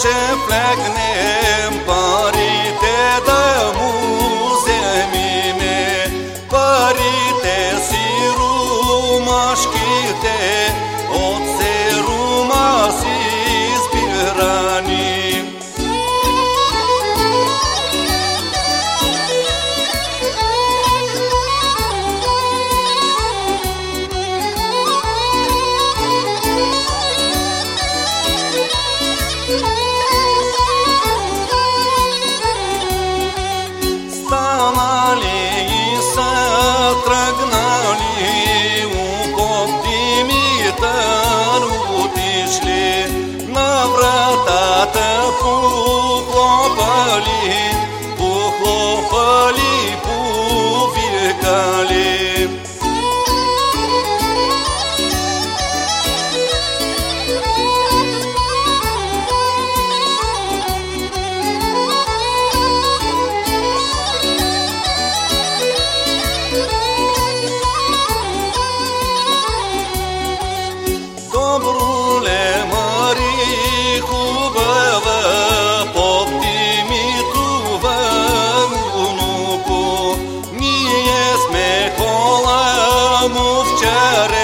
Boşa flag ne cerere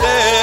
Yeah.